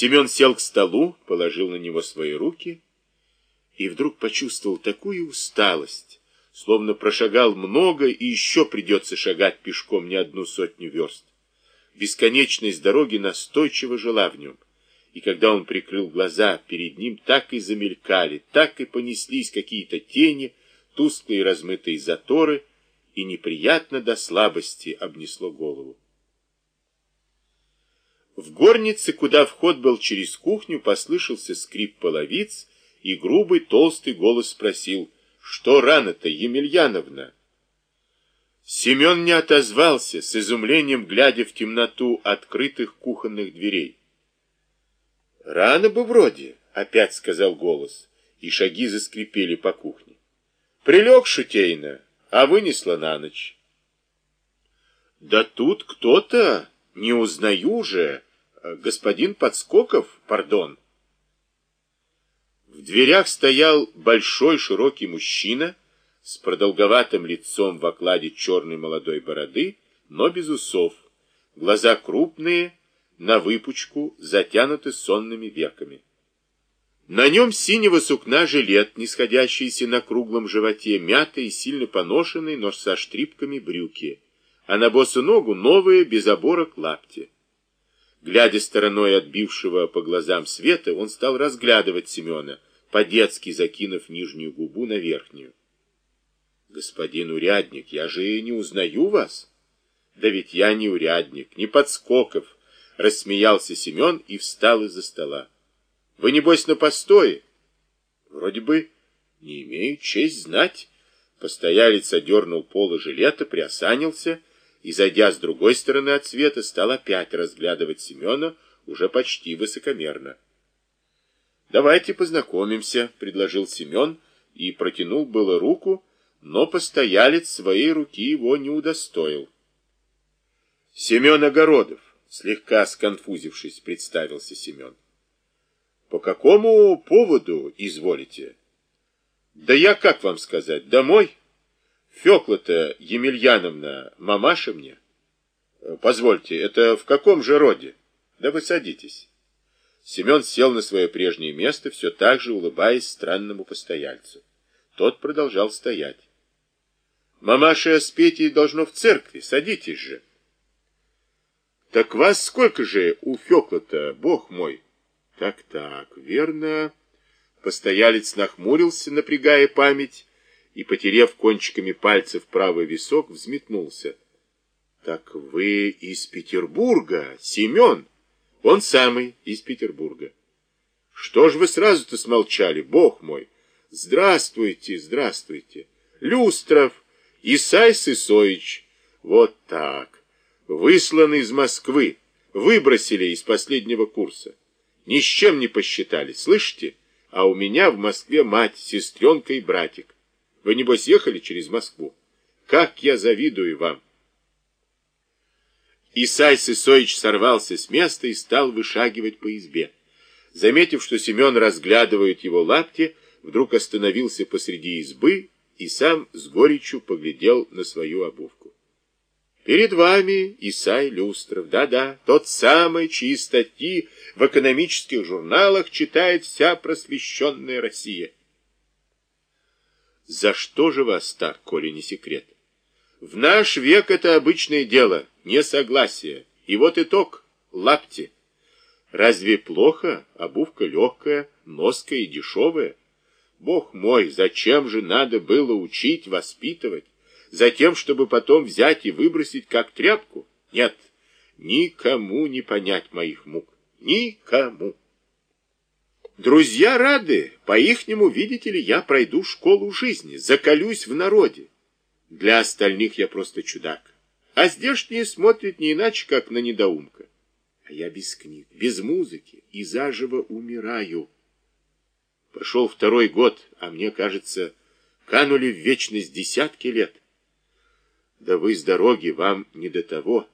Семен сел к столу, положил на него свои руки и вдруг почувствовал такую усталость, словно прошагал много и еще придется шагать пешком не одну сотню верст. Бесконечность дороги настойчиво жила в нем, и когда он прикрыл глаза, перед ним так и замелькали, так и понеслись какие-то тени, тусклые размытые заторы, и неприятно до слабости обнесло голову. В горнице, куда вход был через кухню, послышался скрип половиц, и грубый толстый голос спросил, «Что рано-то, Емельяновна?» Семен не отозвался, с изумлением глядя в темноту открытых кухонных дверей. «Рано бы вроде», — опять сказал голос, и шаги заскрипели по кухне. «Прилег шутейно, а вынесла на ночь». «Да тут кто-то, не узнаю же», господин Подскоков, пардон. В дверях стоял большой широкий мужчина с продолговатым лицом в окладе черной молодой бороды, но без усов, глаза крупные, на выпучку, затянуты сонными веками. На нем синего сукна жилет, нисходящийся на круглом животе, мятый и сильно поношенный, но со штрипками брюки, а на босу ногу новые без оборок лапти. Глядя стороной отбившего по глазам света, он стал разглядывать Семена, по-детски закинув нижнюю губу на верхнюю. «Господин урядник, я же не узнаю вас». «Да ведь я не урядник, не подскоков», — рассмеялся Семен и встал из-за стола. «Вы, небось, на постое?» «Вроде бы не имею честь знать». Постоялец одернул полы жилета, приосанился и, зайдя с другой стороны от света, стал опять разглядывать Семена уже почти высокомерно. «Давайте познакомимся», — предложил Семен и протянул было руку, но постоялец своей руки его не удостоил. «Семен Огородов», — слегка сконфузившись, представился Семен. «По какому поводу изволите?» «Да я, как вам сказать, домой?» Фёкла-то Емельяновна мамаша мне? Э, позвольте, это в каком же роде? Да вы садитесь. Семен сел на свое прежнее место, все так же улыбаясь странному постояльцу. Тот продолжал стоять. Мамаша с Петей должно в церкви, садитесь же. Так вас сколько же у Фёкла-то, бог мой? Так-так, верно. Постоялец нахмурился, напрягая память, и, потерев кончиками пальцев правый висок, взметнулся. «Так вы из Петербурга, Семен?» «Он самый, из Петербурга». «Что ж вы сразу-то смолчали, бог мой?» «Здравствуйте, здравствуйте! Люстров, Исай Сысоич!» «Вот так! Высланы из Москвы, выбросили из последнего курса. Ни с чем не посчитали, слышите? А у меня в Москве мать, сестренка и братик. Вы, небось, ехали через Москву? Как я завидую вам!» Исай Сысоич сорвался с места и стал вышагивать по избе. Заметив, что Семен разглядывает его лапти, вдруг остановился посреди избы и сам с горечью поглядел на свою обувку. Перед вами Исай Люстров, да-да, тот самый, чьи статьи в экономических журналах читает вся просвещенная Россия. За что же вас так, коли не секрет? В наш век это обычное дело, несогласие. И вот итог — лапти. Разве плохо? Обувка легкая, ноская и дешевая. Бог мой, зачем же надо было учить, воспитывать? Затем, чтобы потом взять и выбросить как тряпку? Нет, никому не понять моих мук. Никому. Друзья рады, по-ихнему, видите ли, я пройду школу жизни, закалюсь в народе. Для остальных я просто чудак. А здешние смотрят не иначе, как на недоумка. А я без книг, без музыки и заживо умираю. Пошел второй год, а мне кажется, канули в вечность десятки лет. Да вы с дороги, вам не до того.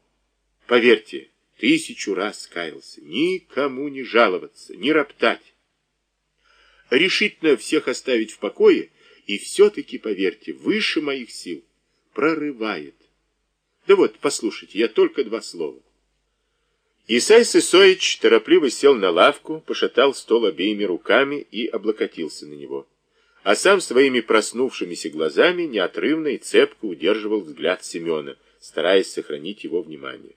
Поверьте, тысячу раз каялся, никому не жаловаться, не роптать решительно всех оставить в покое, и все-таки, поверьте, выше моих сил прорывает. Да вот, послушайте, я только два слова. Исай Сысоич торопливо сел на лавку, пошатал стол обеими руками и облокотился на него. А сам своими проснувшимися глазами неотрывно и цепко удерживал взгляд Семена, стараясь сохранить его внимание.